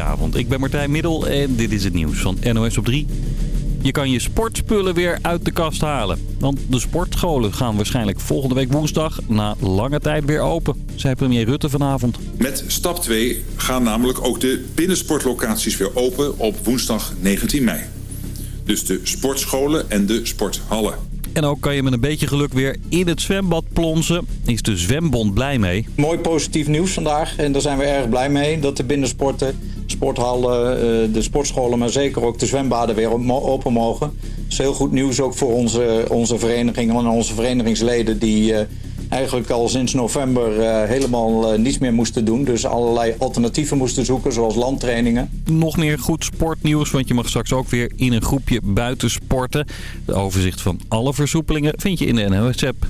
Goedenavond, ik ben Martijn Middel en dit is het nieuws van NOS op 3. Je kan je sportspullen weer uit de kast halen. Want de sportscholen gaan waarschijnlijk volgende week woensdag na lange tijd weer open, zei premier Rutte vanavond. Met stap 2 gaan namelijk ook de binnensportlocaties weer open op woensdag 19 mei. Dus de sportscholen en de sporthallen. En ook kan je met een beetje geluk weer in het zwembad plonsen. Is de zwembond blij mee? Mooi positief nieuws vandaag en daar zijn we erg blij mee dat de binnensporten sporthallen, eh, de sportscholen, maar zeker ook de zwembaden weer open mogen. Dat is heel goed nieuws ook voor onze, onze verenigingen en onze verenigingsleden die eh, eigenlijk al sinds november eh, helemaal niets meer moesten doen. Dus allerlei alternatieven moesten zoeken, zoals landtrainingen. Nog meer goed sportnieuws, want je mag straks ook weer in een groepje buiten sporten. De overzicht van alle versoepelingen vind je in de NOS-app.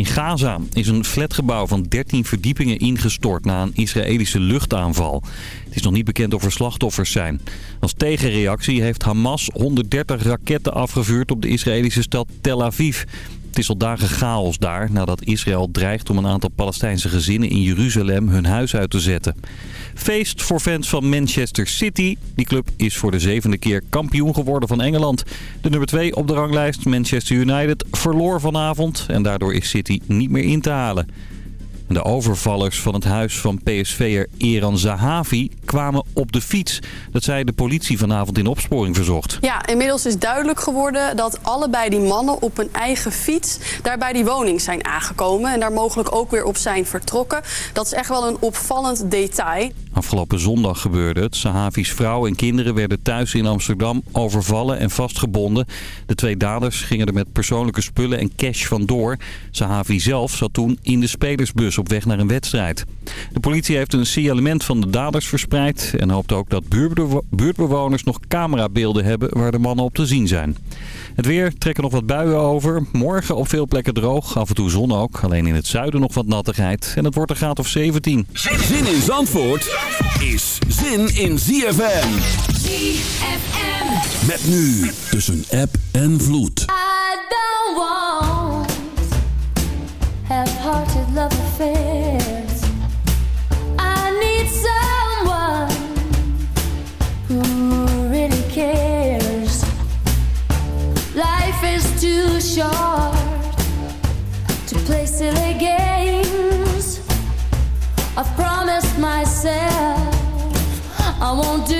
In Gaza is een flatgebouw van 13 verdiepingen ingestort na een Israëlische luchtaanval. Het is nog niet bekend of er slachtoffers zijn. Als tegenreactie heeft Hamas 130 raketten afgevuurd op de Israëlische stad Tel Aviv. Het is al dagen chaos daar nadat Israël dreigt om een aantal Palestijnse gezinnen in Jeruzalem hun huis uit te zetten. Feest voor fans van Manchester City. Die club is voor de zevende keer kampioen geworden van Engeland. De nummer 2 op de ranglijst, Manchester United, verloor vanavond en daardoor is City niet meer in te halen. De overvallers van het huis van PSV'er Eran Zahavi kwamen op de fiets. Dat zei de politie vanavond in opsporing verzocht. Ja, inmiddels is duidelijk geworden dat allebei die mannen op hun eigen fiets... daar bij die woning zijn aangekomen en daar mogelijk ook weer op zijn vertrokken. Dat is echt wel een opvallend detail. Afgelopen zondag gebeurde het. Sahavi's vrouw en kinderen werden thuis in Amsterdam overvallen en vastgebonden. De twee daders gingen er met persoonlijke spullen en cash vandoor. Sahavi zelf zat toen in de spelersbus op weg naar een wedstrijd. De politie heeft een signalement van de daders verspreid... en hoopt ook dat buurtbewoners nog camerabeelden hebben waar de mannen op te zien zijn. Het weer trekken nog wat buien over. Morgen op veel plekken droog, af en toe zon ook. Alleen in het zuiden nog wat nattigheid. En het wordt een graad of 17. Zin in Zandvoort? is zin in ZFM. ZFM. Met nu tussen app en vloed. I don't want half-hearted love affairs. I need someone who really cares. Life is too short to play silly games. I've myself. I won't do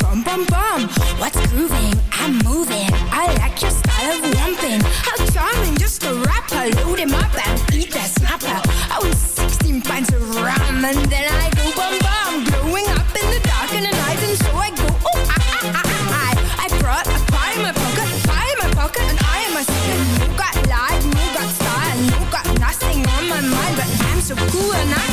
bum bum What's grooving? I'm moving I like your style of lumping How charming, just a rapper Load him up and eat that snapper I was 16 pints of rum And then I go bum bum Glowing up in the dark in the night And so I go, oh, I, I, I, I I brought a pie in my pocket Pie in my pocket and I am a singer No got life, no got style no got nothing on my mind But I'm so cool and I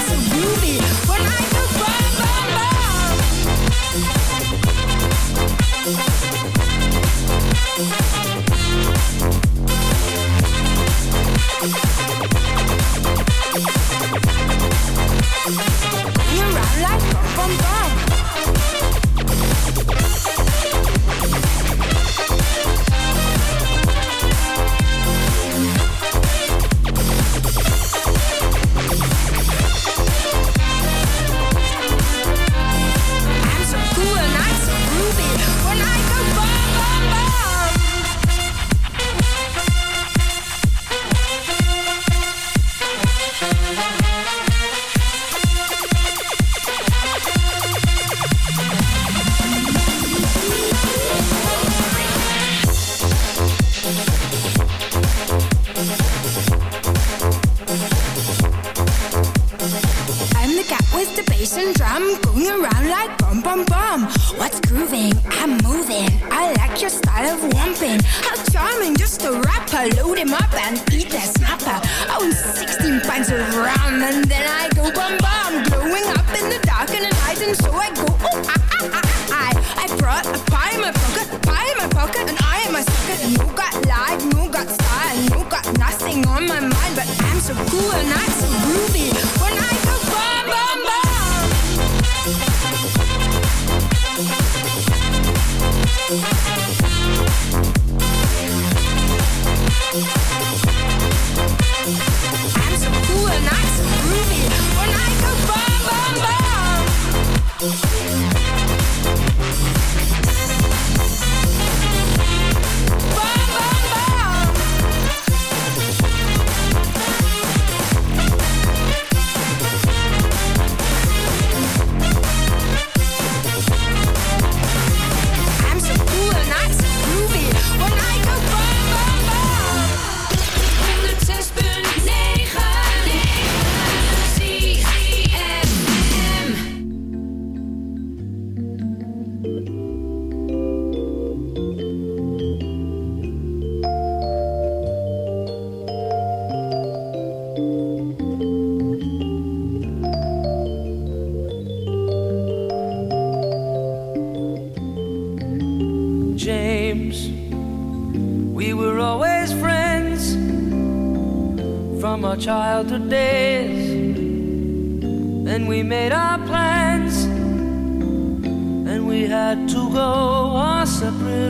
bass and drum going around like bum bum bum. What's grooving? I'm moving. I like your style of romping. How charming, just a rapper. Load him up and eat that snapper. Own 16 pints of rum and then I go bum bum. Glowing up in the dark and the night and so I go oh ah ah ah ah. I, ah. I brought a pie in my pocket, pie in my pocket and I am a sucker. No got life, no got style, no got nothing on my mind. But I'm so cool and I'm so groovy when I go bum bum bum. Thank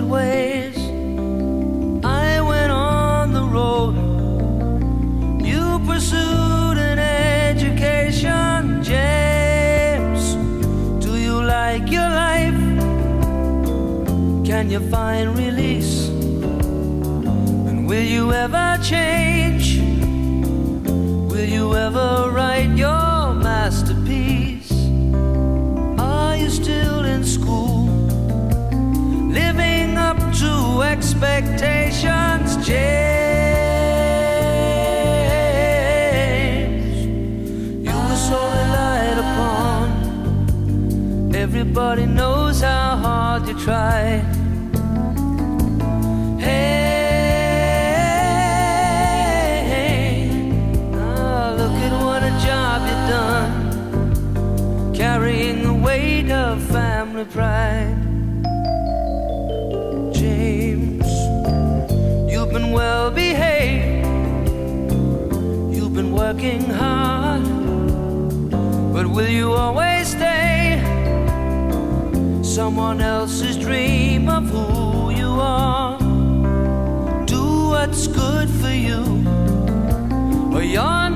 ways. I went on the road. You pursued an education, James. Do you like your life? Can you find release? And will you ever? tried. Hey, hey, oh, look at what a job you've done, carrying the weight of family pride. James, you've been well behaved, you've been working hard, but will you always stay? someone else dream of who you are. Do what's good for you. Or you're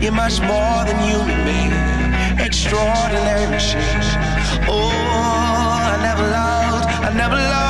You're much more than human being, extraordinary machine. Oh, I never loved, I never loved.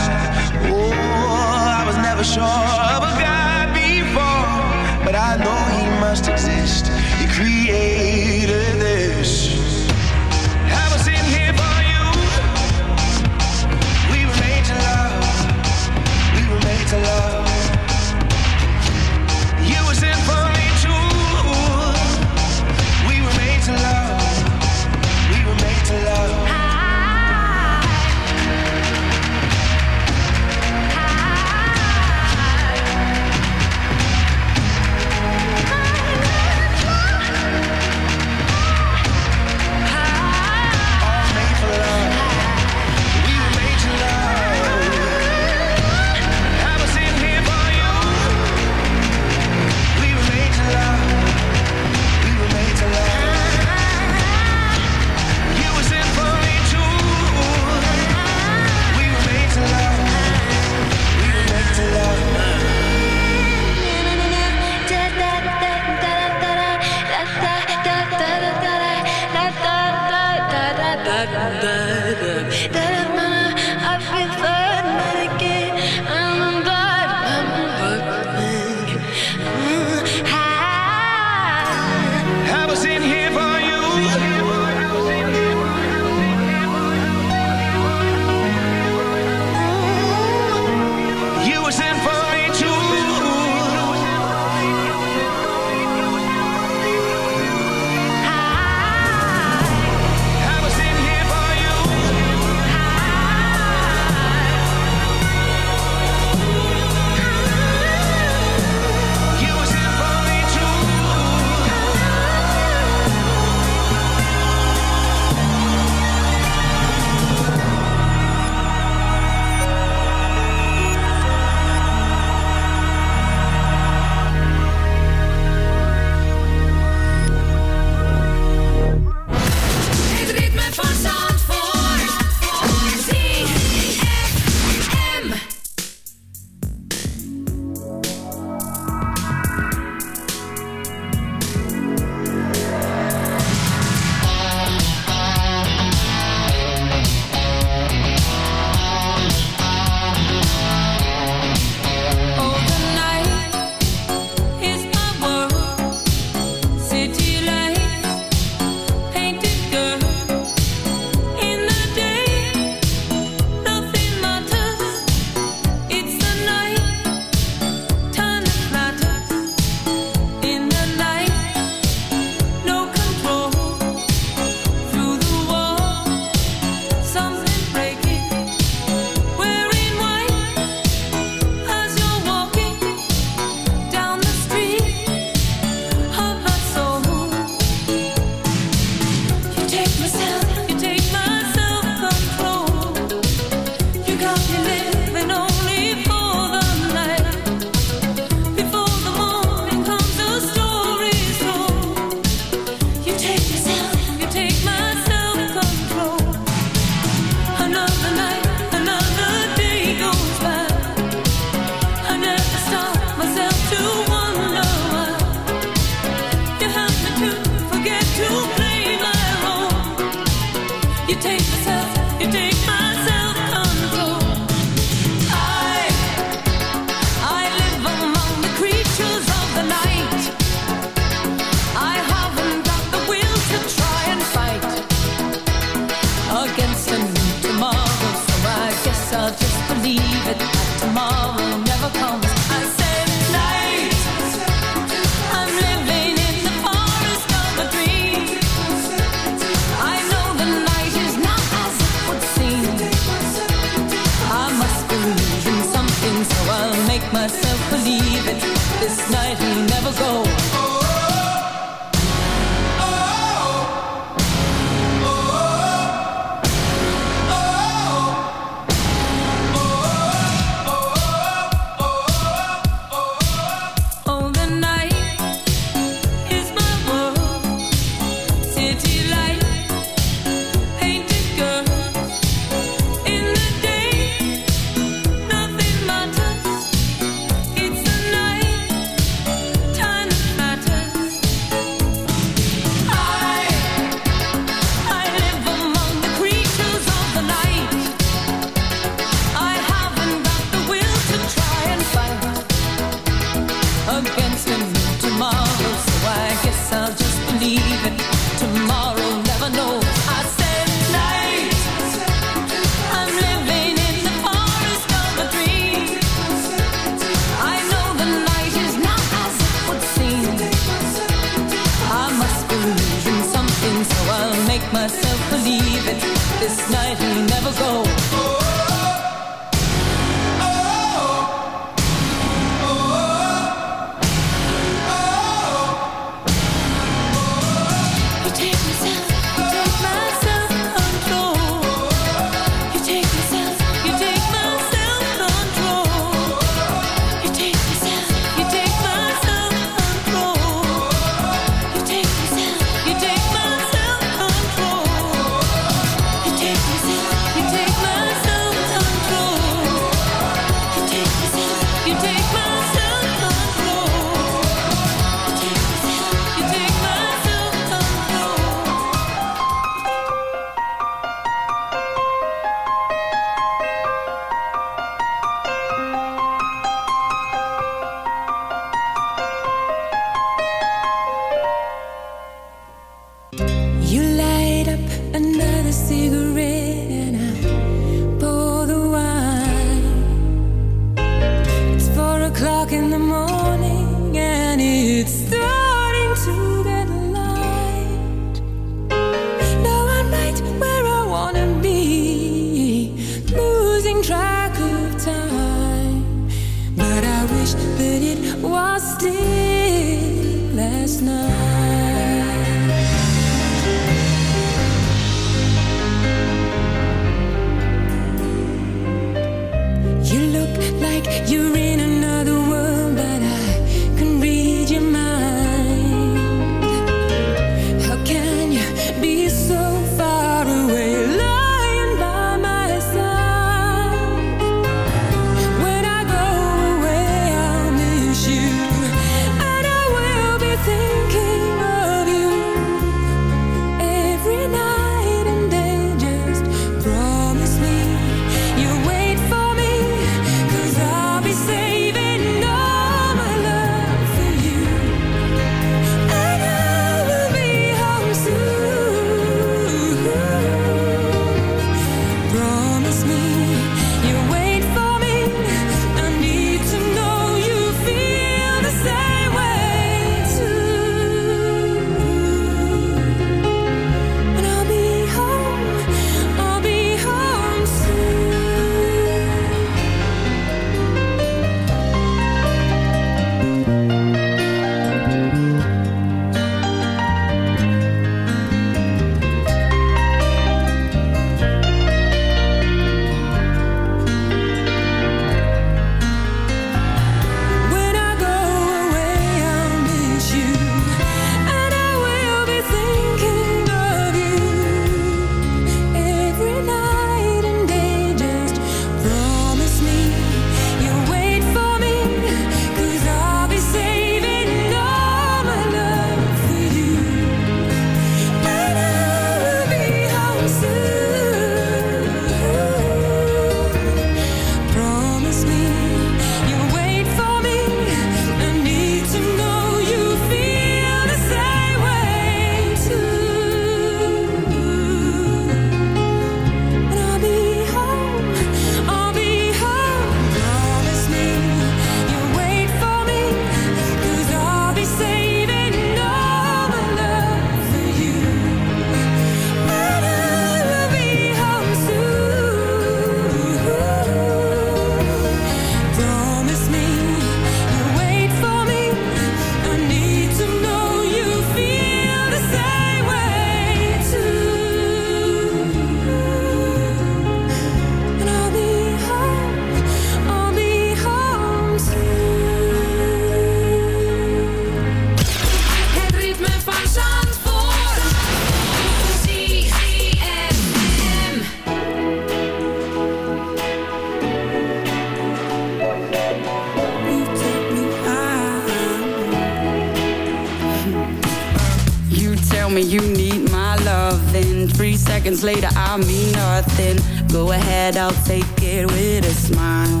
had, I'll take it with a smile.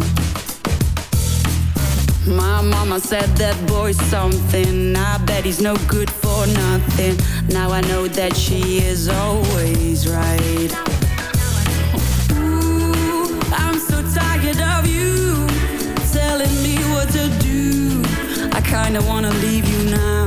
My mama said that boy's something. I bet he's no good for nothing. Now I know that she is always right. Ooh, I'm so tired of you telling me what to do. I kinda wanna leave you now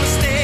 mistake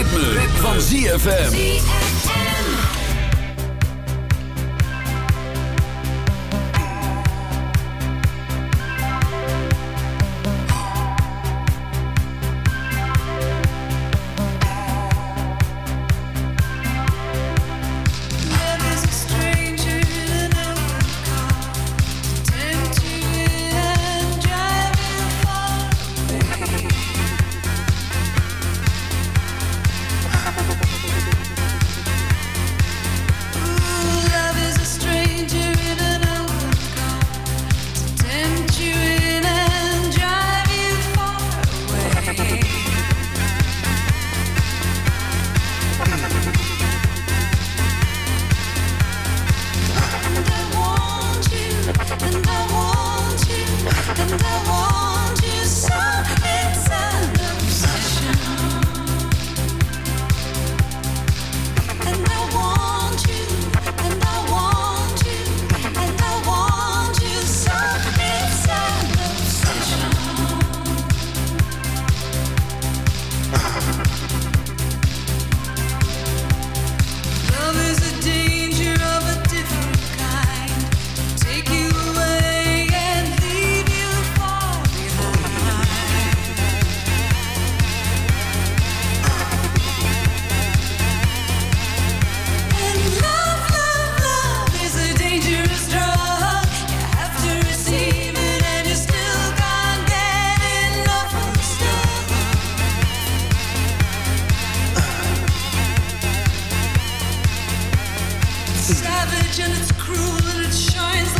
ritme, van ZFM. reflection it's cruel and it shines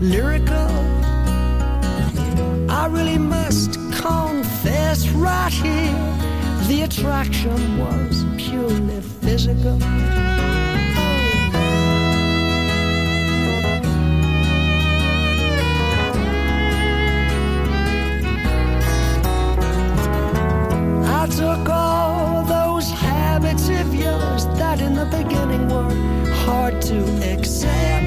lyrical. I really must confess right here, the attraction was purely physical. I took all those habits of yours that in the beginning were hard to accept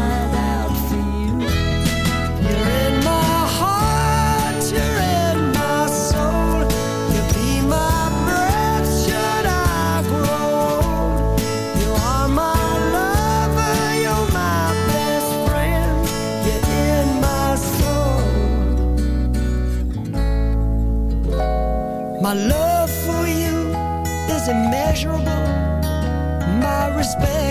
My love for you is immeasurable. My respect